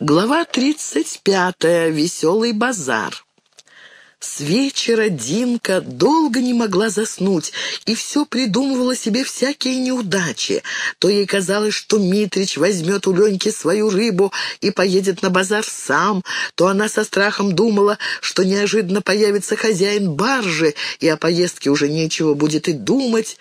Глава тридцать пятая. Веселый базар. С вечера Динка долго не могла заснуть и все придумывала себе всякие неудачи. То ей казалось, что Митрич возьмет у Леньки свою рыбу и поедет на базар сам, то она со страхом думала, что неожиданно появится хозяин баржи, и о поездке уже нечего будет и думать.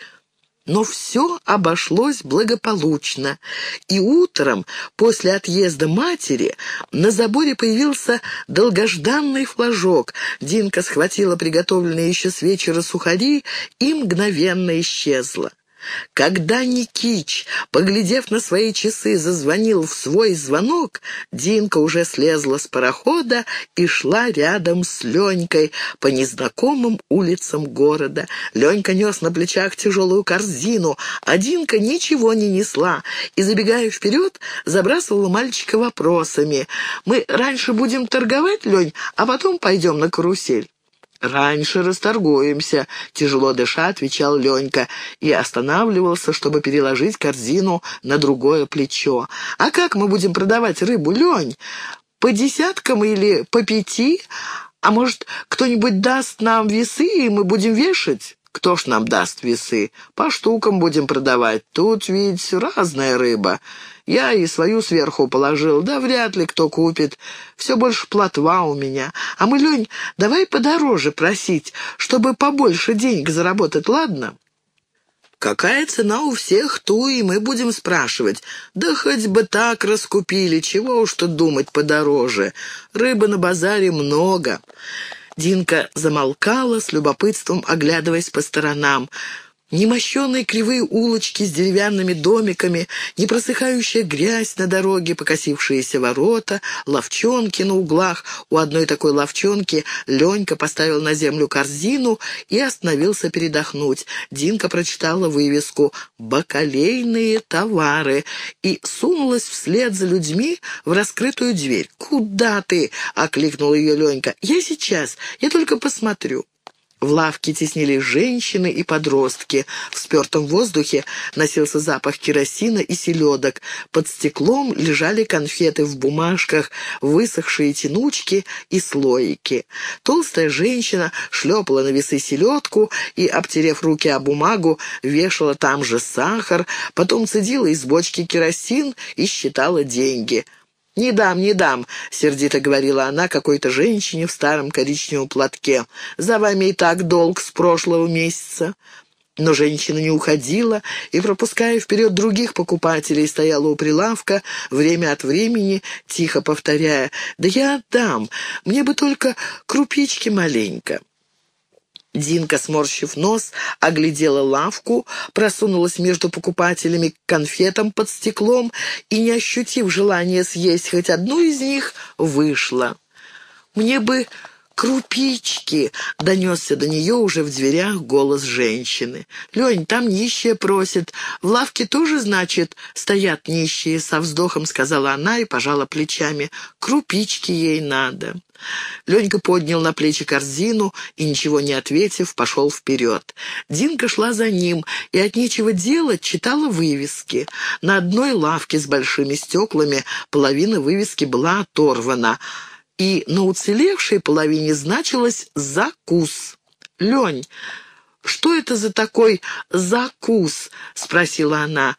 Но все обошлось благополучно, и утром, после отъезда матери, на заборе появился долгожданный флажок. Динка схватила приготовленные еще с вечера сухари и мгновенно исчезла. Когда Никич, поглядев на свои часы, зазвонил в свой звонок, Динка уже слезла с парохода и шла рядом с Ленькой по незнакомым улицам города. Ленька нес на плечах тяжелую корзину, а Динка ничего не несла и, забегая вперед, забрасывала мальчика вопросами. «Мы раньше будем торговать, Лень, а потом пойдем на карусель». «Раньше расторгуемся», — тяжело дыша отвечал Ленька и останавливался, чтобы переложить корзину на другое плечо. «А как мы будем продавать рыбу, Лень? По десяткам или по пяти? А может, кто-нибудь даст нам весы, и мы будем вешать?» «Кто ж нам даст весы? По штукам будем продавать. Тут ведь разная рыба. Я и свою сверху положил, да вряд ли кто купит. Все больше плотва у меня. А мы, Лень, давай подороже просить, чтобы побольше денег заработать, ладно?» «Какая цена у всех, ту и мы будем спрашивать. Да хоть бы так раскупили, чего уж тут думать подороже. Рыбы на базаре много». Динка замолкала, с любопытством оглядываясь по сторонам. Немощенные кривые улочки с деревянными домиками, непросыхающая грязь на дороге, покосившиеся ворота, ловчонки на углах. У одной такой ловчонки Ленька поставил на землю корзину и остановился передохнуть. Динка прочитала вывеску «Бакалейные товары» и сунулась вслед за людьми в раскрытую дверь. «Куда ты?» — окликнул ее Ленька. «Я сейчас, я только посмотрю». В лавке теснились женщины и подростки. В спертом воздухе носился запах керосина и селедок. Под стеклом лежали конфеты в бумажках, высохшие тянучки и слоики. Толстая женщина шлепала на весы селедку и, обтерев руки о бумагу, вешала там же сахар, потом цедила из бочки керосин и считала деньги — «Не дам, не дам», — сердито говорила она какой-то женщине в старом коричневом платке. «За вами и так долг с прошлого месяца». Но женщина не уходила и, пропуская вперед других покупателей, стояла у прилавка, время от времени, тихо повторяя, «Да я отдам, мне бы только крупички маленько». Динка, сморщив нос, оглядела лавку, просунулась между покупателями к конфетам под стеклом и, не ощутив желания съесть хоть одну из них, вышла. «Мне бы крупички!» — донесся до нее уже в дверях голос женщины. «Лень, там нищие просят. В лавке тоже, значит, стоят нищие?» — со вздохом сказала она и пожала плечами. «Крупички ей надо». Ленька поднял на плечи корзину и, ничего не ответив, пошел вперед. Динка шла за ним и от нечего делать читала вывески. На одной лавке с большими стеклами половина вывески была оторвана, и на уцелевшей половине значилось «закус». «Лень, что это за такой закус?» — спросила она.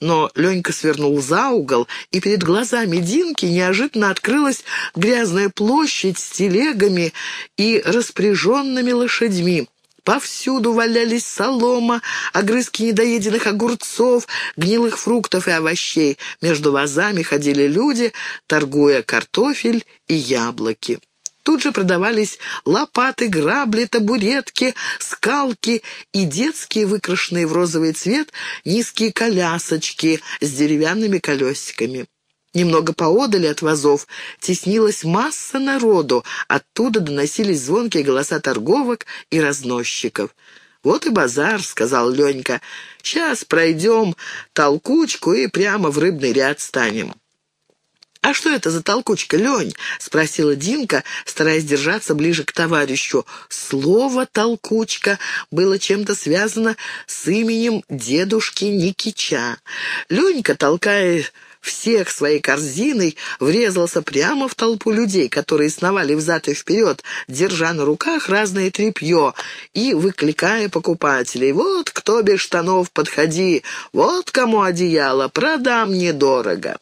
Но Ленька свернул за угол, и перед глазами Динки неожиданно открылась грязная площадь с телегами и распряженными лошадьми. Повсюду валялись солома, огрызки недоеденных огурцов, гнилых фруктов и овощей. Между вазами ходили люди, торгуя картофель и яблоки. Тут же продавались лопаты, грабли, табуретки, скалки и детские, выкрашенные в розовый цвет, низкие колясочки с деревянными колесиками. Немного поодали от вазов теснилась масса народу, оттуда доносились звонкие голоса торговок и разносчиков. «Вот и базар», — сказал Ленька. «Сейчас пройдем толкучку и прямо в рыбный ряд станем». «А что это за толкучка, Лень?» — спросила Динка, стараясь держаться ближе к товарищу. Слово «толкучка» было чем-то связано с именем дедушки Никича. Ленька, толкая всех своей корзиной врезался прямо в толпу людей, которые сновали взад и вперед, держа на руках разное тряпье и выкликая покупателей. «Вот кто без штанов, подходи! Вот кому одеяло! Продам недорого!»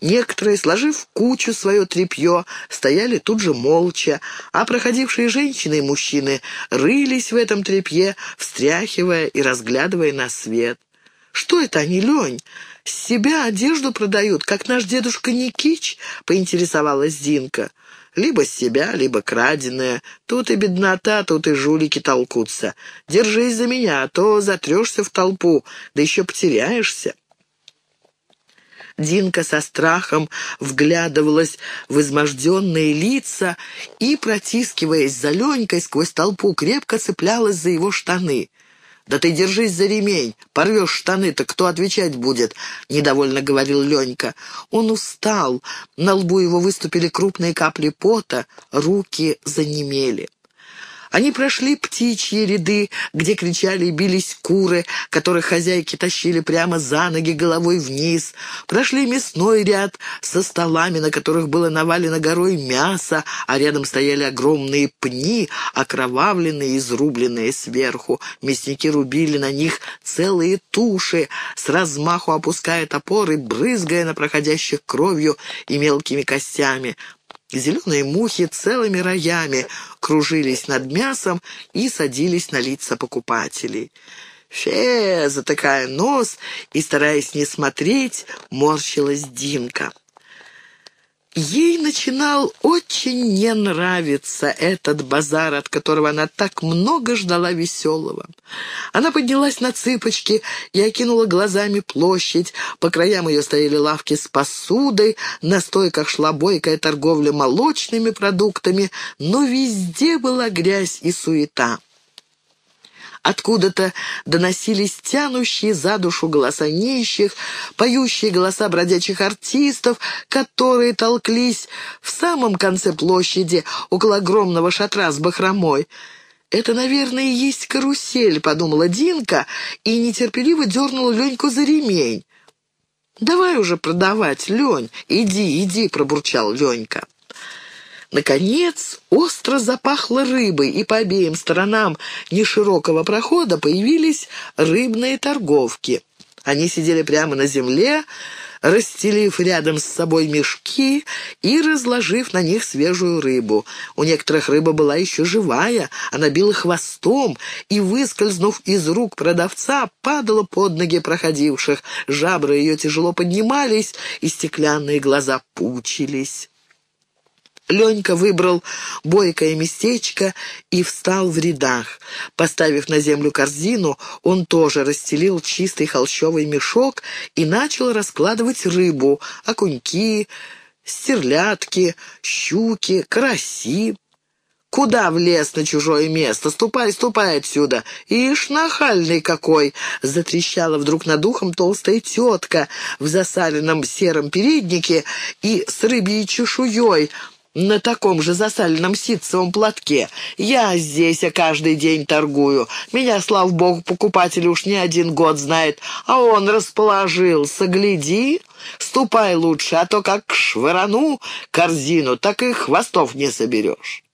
Некоторые, сложив кучу свое тряпье, стояли тут же молча, а проходившие женщины и мужчины рылись в этом тряпье, встряхивая и разглядывая на свет. «Что это они, Лень? С себя одежду продают, как наш дедушка Никич?» — поинтересовалась Динка. «Либо с себя, либо краденая. Тут и беднота, тут и жулики толкутся. Держись за меня, а то затрешься в толпу, да еще потеряешься». Динка со страхом вглядывалась в изможденные лица и, протискиваясь за Ленькой сквозь толпу, крепко цеплялась за его штаны. «Да ты держись за ремень, порвешь штаны-то, кто отвечать будет?» — недовольно говорил Ленька. Он устал, на лбу его выступили крупные капли пота, руки занемели. Они прошли птичьи ряды, где кричали и бились куры, которых хозяйки тащили прямо за ноги головой вниз. Прошли мясной ряд со столами, на которых было навалено горой мясо, а рядом стояли огромные пни, окровавленные и изрубленные сверху. Мясники рубили на них целые туши, с размаху опуская топоры, брызгая на проходящих кровью и мелкими костями. Зеленые мухи целыми роями кружились над мясом и садились на лица покупателей. «Фе!» — затыкая нос и, стараясь не смотреть, морщилась Динка. Ей начинал очень не нравиться этот базар, от которого она так много ждала веселого. Она поднялась на цыпочки и окинула глазами площадь. По краям ее стояли лавки с посудой, на стойках шла бойкая торговля молочными продуктами, но везде была грязь и суета. Откуда-то доносились тянущие за душу голоса нищих, поющие голоса бродячих артистов, которые толклись в самом конце площади, около огромного шатра с бахромой. «Это, наверное, и есть карусель», — подумала Динка и нетерпеливо дернула Леньку за ремень. «Давай уже продавать, Лень, иди, иди», — пробурчал Ленька. Наконец, остро запахло рыбой, и по обеим сторонам неширокого прохода появились рыбные торговки. Они сидели прямо на земле, расстелив рядом с собой мешки и разложив на них свежую рыбу. У некоторых рыба была еще живая, она била хвостом и, выскользнув из рук продавца, падала под ноги проходивших. Жабры ее тяжело поднимались, и стеклянные глаза пучились. Ленька выбрал бойкое местечко и встал в рядах. Поставив на землю корзину, он тоже расстелил чистый холщовый мешок и начал раскладывать рыбу, окуньки, стерлядки, щуки, караси. «Куда влез на чужое место? Ступай, ступай отсюда! Ишь, нахальный какой!» Затрещала вдруг над ухом толстая тетка в засаленном сером переднике и с рыбьей чешуей, на таком же засаленном ситцевом платке. Я здесь а каждый день торгую. Меня, слава богу, покупатель уж не один год знает, а он расположился. Гляди, ступай лучше, а то как швырану корзину, так и хвостов не соберешь».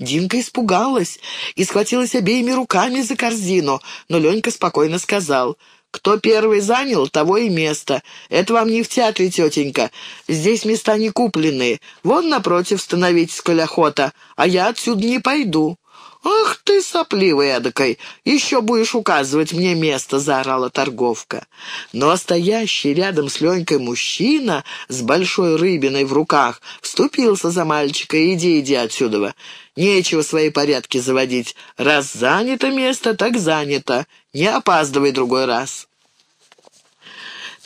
Динка испугалась и схватилась обеими руками за корзину, но Ленька спокойно сказал — кто первый занял, того и место. Это вам не в театре, тетенька. Здесь места не купленные. Вон напротив становитесь, коль охота, а я отсюда не пойду». «Ах ты, сопливый эдакой! Еще будешь указывать мне место!» — заорала торговка. Но стоящий рядом с Ленькой мужчина с большой рыбиной в руках вступился за мальчика. «Иди, иди отсюда! Нечего свои порядки заводить. Раз занято место, так занято. Не опаздывай другой раз».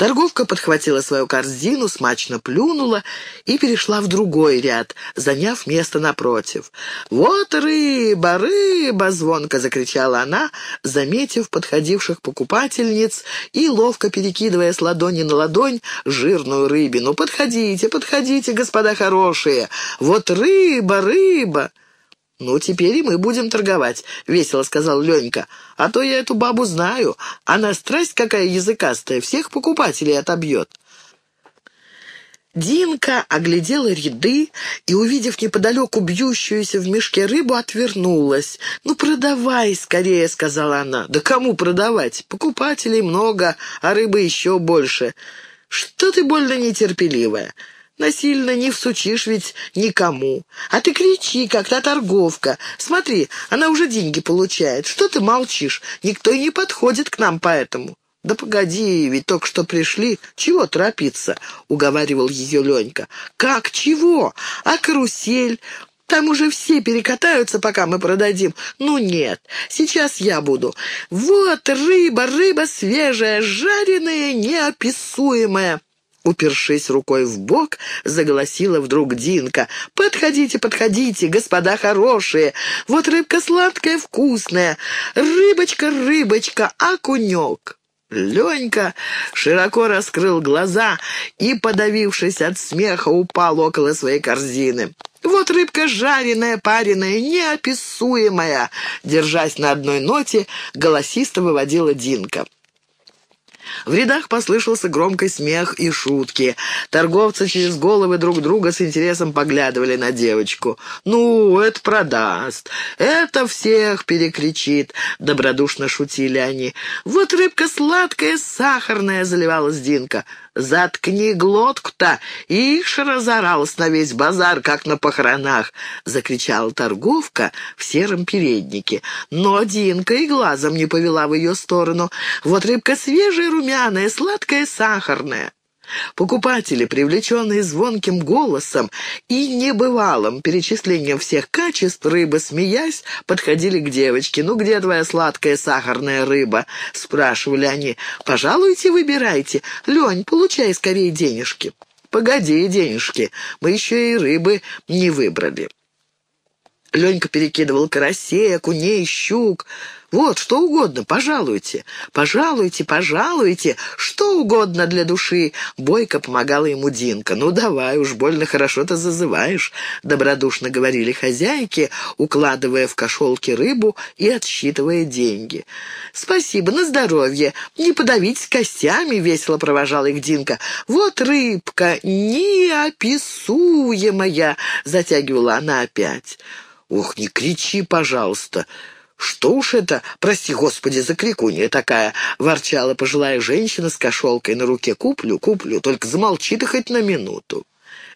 Торговка подхватила свою корзину, смачно плюнула и перешла в другой ряд, заняв место напротив. «Вот рыба, рыба!» — звонко закричала она, заметив подходивших покупательниц и, ловко перекидывая с ладони на ладонь, жирную рыбину. «Подходите, подходите, господа хорошие! Вот рыба, рыба!» «Ну, теперь и мы будем торговать», — весело сказал Ленька. «А то я эту бабу знаю. Она страсть какая языкастая, всех покупателей отобьет». Динка оглядела ряды и, увидев неподалеку бьющуюся в мешке рыбу, отвернулась. «Ну, продавай скорее», — сказала она. «Да кому продавать? Покупателей много, а рыбы еще больше. Что ты больно нетерпеливая? Насильно не всучишь ведь никому. А ты кричи, как та торговка. Смотри, она уже деньги получает. Что ты молчишь? Никто и не подходит к нам поэтому». «Да погоди, ведь только что пришли. Чего торопиться?» — уговаривал ее Ленька. «Как чего? А карусель? Там уже все перекатаются, пока мы продадим. Ну нет, сейчас я буду. Вот рыба, рыба свежая, жареная, неописуемая». Упершись рукой в бок, заголосила вдруг Динка. «Подходите, подходите, господа хорошие! Вот рыбка сладкая, вкусная! Рыбочка, рыбочка, окунек!» Ленька широко раскрыл глаза и, подавившись от смеха, упал около своей корзины. «Вот рыбка жареная, пареная, неописуемая!» Держась на одной ноте, голосисто выводила Динка. В рядах послышался громкий смех и шутки. Торговцы через головы друг друга с интересом поглядывали на девочку. «Ну, это продаст, это всех перекричит», — добродушно шутили они. «Вот рыбка сладкая, сахарная», — заливалась Динка. «Заткни глотку-то!» Ишь разоралась на весь базар, как на похоронах, — закричала торговка в сером переднике. Но Динка и глазом не повела в ее сторону. «Вот рыбка свежая, румяная, сладкая, сахарная». Покупатели, привлеченные звонким голосом и небывалым перечислением всех качеств рыбы, смеясь, подходили к девочке. «Ну, где твоя сладкая сахарная рыба?» — спрашивали они. «Пожалуйте, выбирайте. Лень, получай скорее денежки». «Погоди, денежки, мы еще и рыбы не выбрали». Ленька перекидывал карасей, окуней, щук. Вот, что угодно, пожалуйте, пожалуйте, пожалуйте, что угодно для души. Бойко помогала ему Динка. Ну, давай, уж больно хорошо ты зазываешь, добродушно говорили хозяйки, укладывая в кошелки рыбу и отсчитывая деньги. Спасибо, на здоровье, не подавитесь костями, весело провожала их Динка. Вот рыбка, неописуемая, затягивала она опять. «Ох, не кричи, пожалуйста!» «Что уж это, прости господи, за крикунья такая!» — ворчала пожилая женщина с кошелкой на руке. «Куплю, куплю, только замолчи ты хоть на минуту».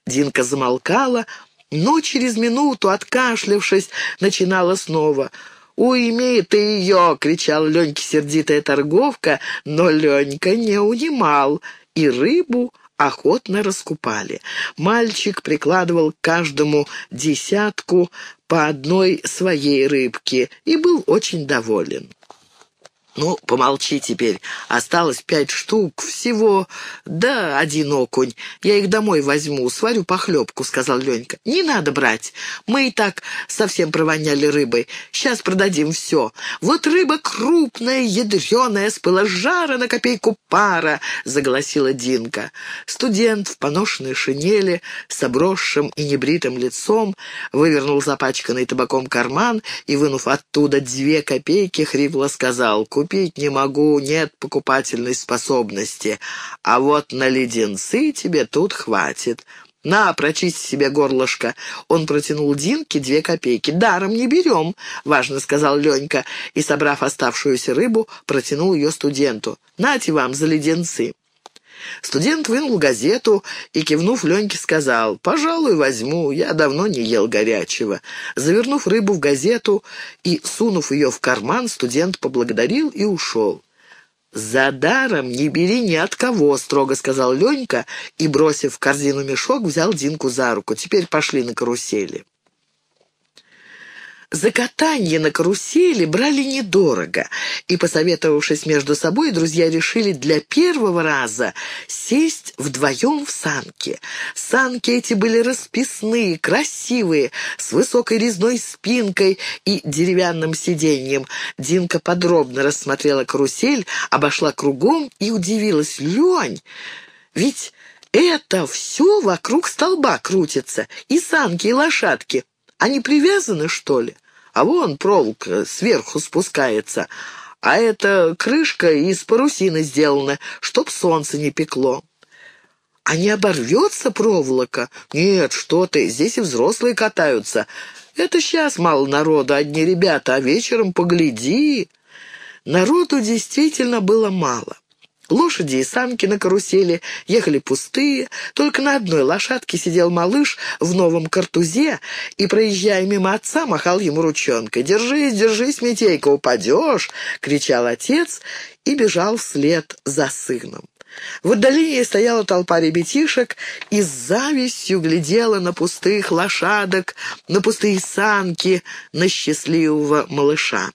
Динка замолкала, но через минуту, откашлявшись, начинала снова. «Уйми ты ее!» — кричал Леньке сердитая торговка, но Ленька не унимал, и рыбу охотно раскупали. Мальчик прикладывал каждому десятку по одной своей рыбке и был очень доволен. «Ну, помолчи теперь. Осталось пять штук всего. Да, один окунь. Я их домой возьму, сварю похлебку», — сказал Ленька. «Не надо брать. Мы и так совсем провоняли рыбой. Сейчас продадим все. Вот рыба крупная, ядреная, с жара на копейку пара», — заголосила Динка. Студент в поношенной шинели с обросшим и небритым лицом вывернул запачканный табаком карман и, вынув оттуда две копейки, хрипло сказал «Купи купить не могу, нет покупательной способности. А вот на леденцы тебе тут хватит. «На, прочисть себе горлышко». Он протянул Динке две копейки. «Даром не берем», — важно сказал Ленька, и, собрав оставшуюся рыбу, протянул ее студенту. «Нате вам за леденцы». Студент вынул газету и, кивнув Леньке, сказал, «Пожалуй, возьму, я давно не ел горячего». Завернув рыбу в газету и сунув ее в карман, студент поблагодарил и ушел. «За даром не бери ни от кого», — строго сказал Ленька и, бросив в корзину мешок, взял Динку за руку. «Теперь пошли на карусели». За катание на карусели брали недорого, и, посоветовавшись между собой, друзья решили для первого раза сесть вдвоем в санки. Санки эти были расписные, красивые, с высокой резной спинкой и деревянным сиденьем. Динка подробно рассмотрела карусель, обошла кругом и удивилась. «Лень, ведь это все вокруг столба крутится, и санки, и лошадки. Они привязаны, что ли? А вон проволока сверху спускается, а эта крышка из парусины сделана, чтоб солнце не пекло. а не оборвется проволока? Нет, что ты, здесь и взрослые катаются. Это сейчас мало народу, одни ребята, а вечером погляди. Народу действительно было мало. Лошади и самки на карусели ехали пустые, только на одной лошадке сидел малыш в новом картузе и, проезжая мимо отца, махал ему ручонкой. «Держись, держись, Митейка, упадешь!» — кричал отец и бежал вслед за сыном. В отдалении стояла толпа ребятишек и с завистью глядела на пустых лошадок, на пустые санки, на счастливого малыша.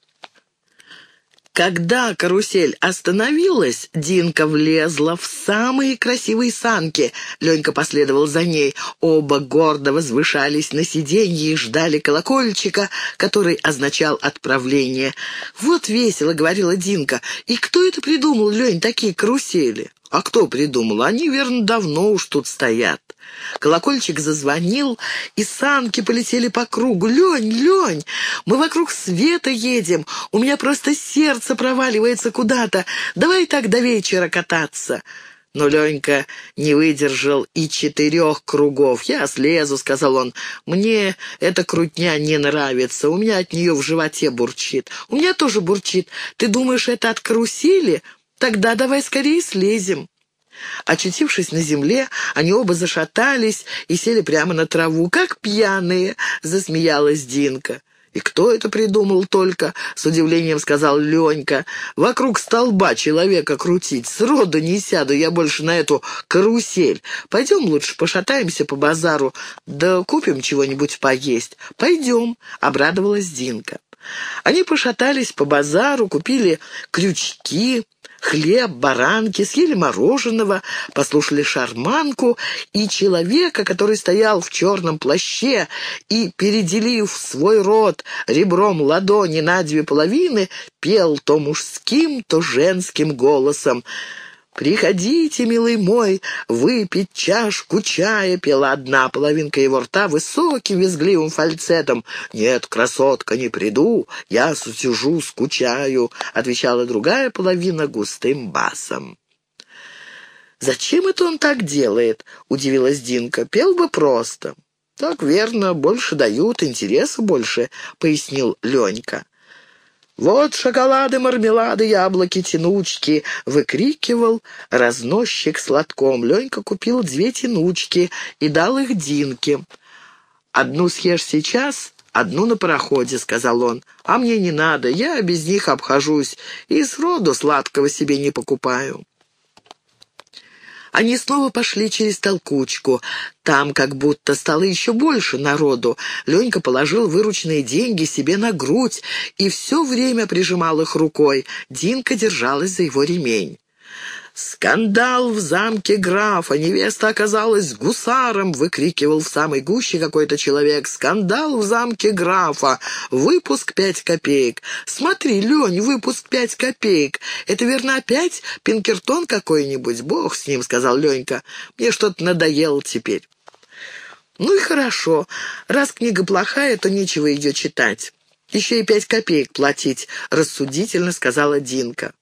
Когда карусель остановилась, Динка влезла в самые красивые санки. Ленька последовал за ней. Оба гордо возвышались на сиденье и ждали колокольчика, который означал отправление. «Вот весело», — говорила Динка. «И кто это придумал, Лень, такие карусели?» А кто придумал? Они, верно, давно уж тут стоят. Колокольчик зазвонил, и санки полетели по кругу. «Лень, Лень, мы вокруг света едем. У меня просто сердце проваливается куда-то. Давай так до вечера кататься». Но Ленька не выдержал и четырех кругов. «Я слезу», — сказал он. «Мне эта крутня не нравится. У меня от нее в животе бурчит». «У меня тоже бурчит. Ты думаешь, это от карусели?» Тогда давай скорее слезем». Очутившись на земле, они оба зашатались и сели прямо на траву, как пьяные, — засмеялась Динка. «И кто это придумал только?» — с удивлением сказал Ленька. «Вокруг столба человека крутить. Сроду не сяду я больше на эту карусель. Пойдем лучше пошатаемся по базару, да купим чего-нибудь поесть». «Пойдем», — обрадовалась Динка. Они пошатались по базару, купили крючки, хлеб, баранки, съели мороженого, послушали шарманку, и человека, который стоял в черном плаще и, переделив свой рот ребром ладони на две половины, пел то мужским, то женским голосом — «Приходите, милый мой, выпить чашку чая», — пела одна половинка его рта высоким визгливым фальцетом. «Нет, красотка, не приду, я сутяжу, скучаю», — отвечала другая половина густым басом. «Зачем это он так делает?» — удивилась Динка. «Пел бы просто». «Так верно, больше дают, интереса больше», — пояснил Ленька. «Вот шоколады, мармелады, яблоки, тянучки!» — выкрикивал разносчик сладком. Ленька купил две тянучки и дал их Динке. «Одну съешь сейчас, одну на пароходе», — сказал он. «А мне не надо, я без них обхожусь и сроду сладкого себе не покупаю». Они снова пошли через толкучку. Там как будто стало еще больше народу. Ленька положил вырученные деньги себе на грудь и все время прижимал их рукой. Динка держалась за его ремень. «Скандал в замке графа! Невеста оказалась гусаром!» — выкрикивал в самой гуще какой-то человек. «Скандал в замке графа! Выпуск пять копеек! Смотри, Лень, выпуск пять копеек! Это, верно, опять Пинкертон какой-нибудь? Бог с ним!» — сказал Ленька. «Мне что-то надоело теперь». «Ну и хорошо. Раз книга плохая, то нечего ее читать. Еще и пять копеек платить», — рассудительно сказала Динка.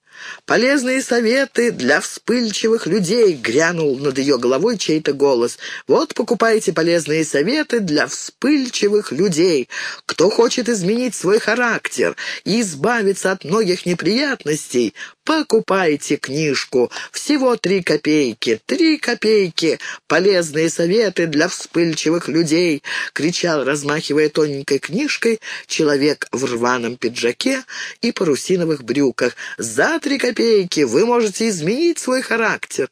«Полезные советы для вспыльчивых людей!» — грянул над ее головой чей-то голос. «Вот покупайте полезные советы для вспыльчивых людей. Кто хочет изменить свой характер и избавиться от многих неприятностей, покупайте книжку. Всего три копейки. Три копейки. Полезные советы для вспыльчивых людей!» — кричал, размахивая тоненькой книжкой, человек в рваном пиджаке и парусиновых брюках. «За три копейки вы можете изменить свой характер.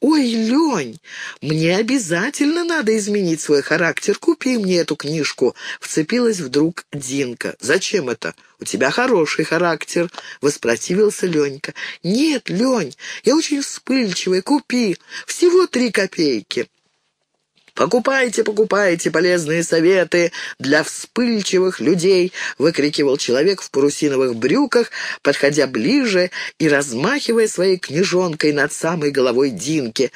«Ой, Лень, мне обязательно надо изменить свой характер. Купи мне эту книжку», — вцепилась вдруг Динка. «Зачем это? У тебя хороший характер», — воспротивился Ленька. «Нет, Лень, я очень вспыльчивый. Купи. Всего три копейки». «Покупайте, покупайте полезные советы для вспыльчивых людей!» — выкрикивал человек в парусиновых брюках, подходя ближе и размахивая своей книжонкой над самой головой Динки.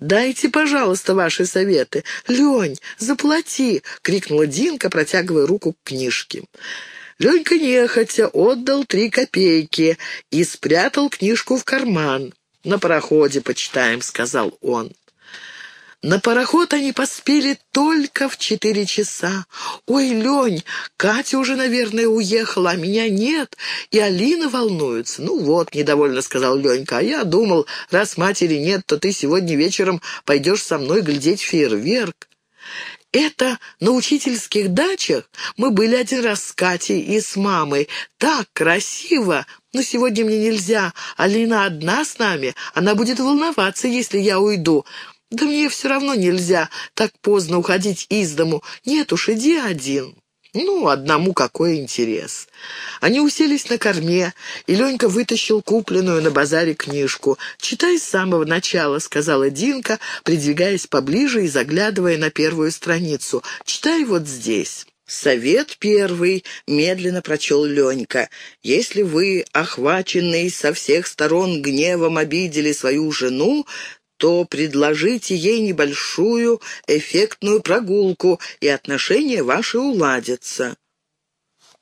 «Дайте, пожалуйста, ваши советы. Лень, заплати!» — крикнула Динка, протягивая руку к книжке. Ленька нехотя отдал три копейки и спрятал книжку в карман. «На пароходе почитаем», — сказал он. На пароход они поспели только в четыре часа. «Ой, Лень, Катя уже, наверное, уехала, а меня нет, и Алина волнуется». «Ну вот», — недовольно сказал Ленька, — «а я думал, раз матери нет, то ты сегодня вечером пойдешь со мной глядеть фейерверк». Это на учительских дачах мы были один раз с Катей и с мамой. Так красиво! Но сегодня мне нельзя. Алина одна с нами. Она будет волноваться, если я уйду. «Да мне все равно нельзя так поздно уходить из дому. Нет уж, иди один». Ну, одному какой интерес. Они уселись на корме, и Ленька вытащил купленную на базаре книжку. «Читай с самого начала», — сказала Динка, придвигаясь поближе и заглядывая на первую страницу. «Читай вот здесь». «Совет первый», — медленно прочел Ленька. «Если вы, охваченный со всех сторон гневом, обидели свою жену, то предложите ей небольшую эффектную прогулку, и отношения ваши уладятся».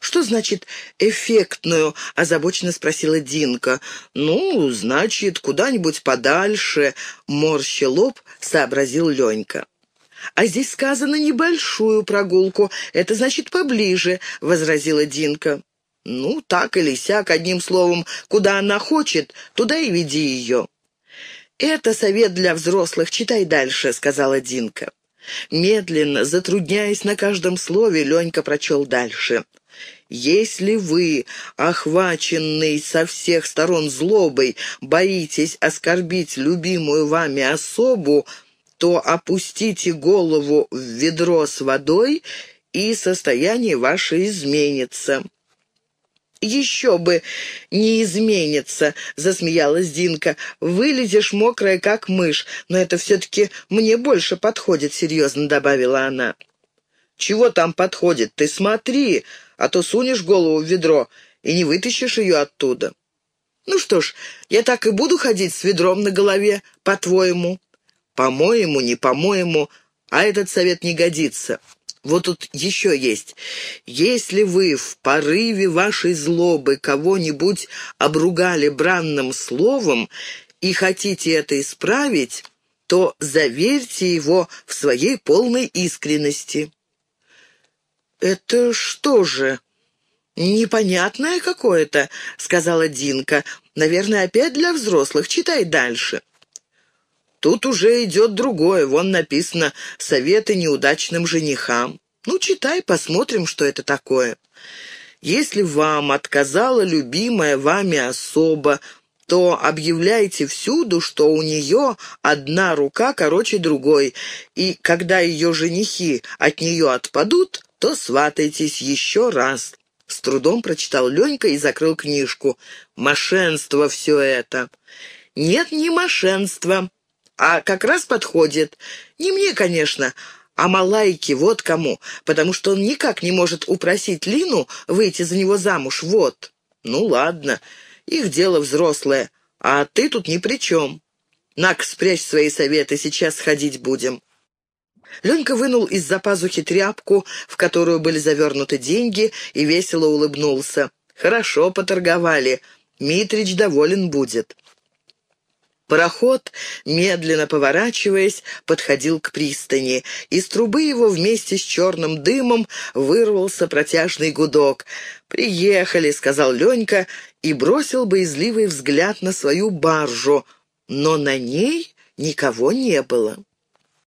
«Что значит «эффектную»?» — озабоченно спросила Динка. «Ну, значит, куда-нибудь подальше», — морща лоб, сообразил Ленька. «А здесь сказано небольшую прогулку, это значит поближе», — возразила Динка. «Ну, так или сяк, одним словом, куда она хочет, туда и веди ее». «Это совет для взрослых, читай дальше», — сказала Динка. Медленно, затрудняясь на каждом слове, Ленька прочел дальше. «Если вы, охваченный со всех сторон злобой, боитесь оскорбить любимую вами особу, то опустите голову в ведро с водой, и состояние ваше изменится. «Еще бы не изменится», — засмеялась Динка. «Вылезешь мокрая, как мышь, но это все-таки мне больше подходит», — серьезно добавила она. «Чего там подходит? Ты смотри, а то сунешь голову в ведро и не вытащишь ее оттуда». «Ну что ж, я так и буду ходить с ведром на голове, по-твоему». «По-моему, не по-моему, а этот совет не годится. Вот тут еще есть. Если вы в порыве вашей злобы кого-нибудь обругали бранным словом и хотите это исправить, то заверьте его в своей полной искренности. «Это что же?» «Непонятное какое-то», — сказала Динка. «Наверное, опять для взрослых. Читай дальше». Тут уже идет другое. Вон написано «Советы неудачным женихам». Ну, читай, посмотрим, что это такое. Если вам отказала любимая вами особа, то объявляйте всюду, что у нее одна рука короче другой, и когда ее женихи от нее отпадут, то сватайтесь еще раз. С трудом прочитал Ленька и закрыл книжку. Мошенство все это. Нет, не мошенство а как раз подходит. Не мне, конечно, а Малайке вот кому, потому что он никак не может упросить Лину выйти за него замуж, вот. Ну ладно, их дело взрослое, а ты тут ни при чем. Нак, спрячь свои советы, сейчас сходить будем». Ленька вынул из-за пазухи тряпку, в которую были завернуты деньги, и весело улыбнулся. «Хорошо поторговали. Митрич доволен будет». Пароход, медленно поворачиваясь, подходил к пристани. Из трубы его вместе с черным дымом вырвался протяжный гудок. «Приехали», — сказал Ленька, и бросил боязливый взгляд на свою баржу, но на ней никого не было.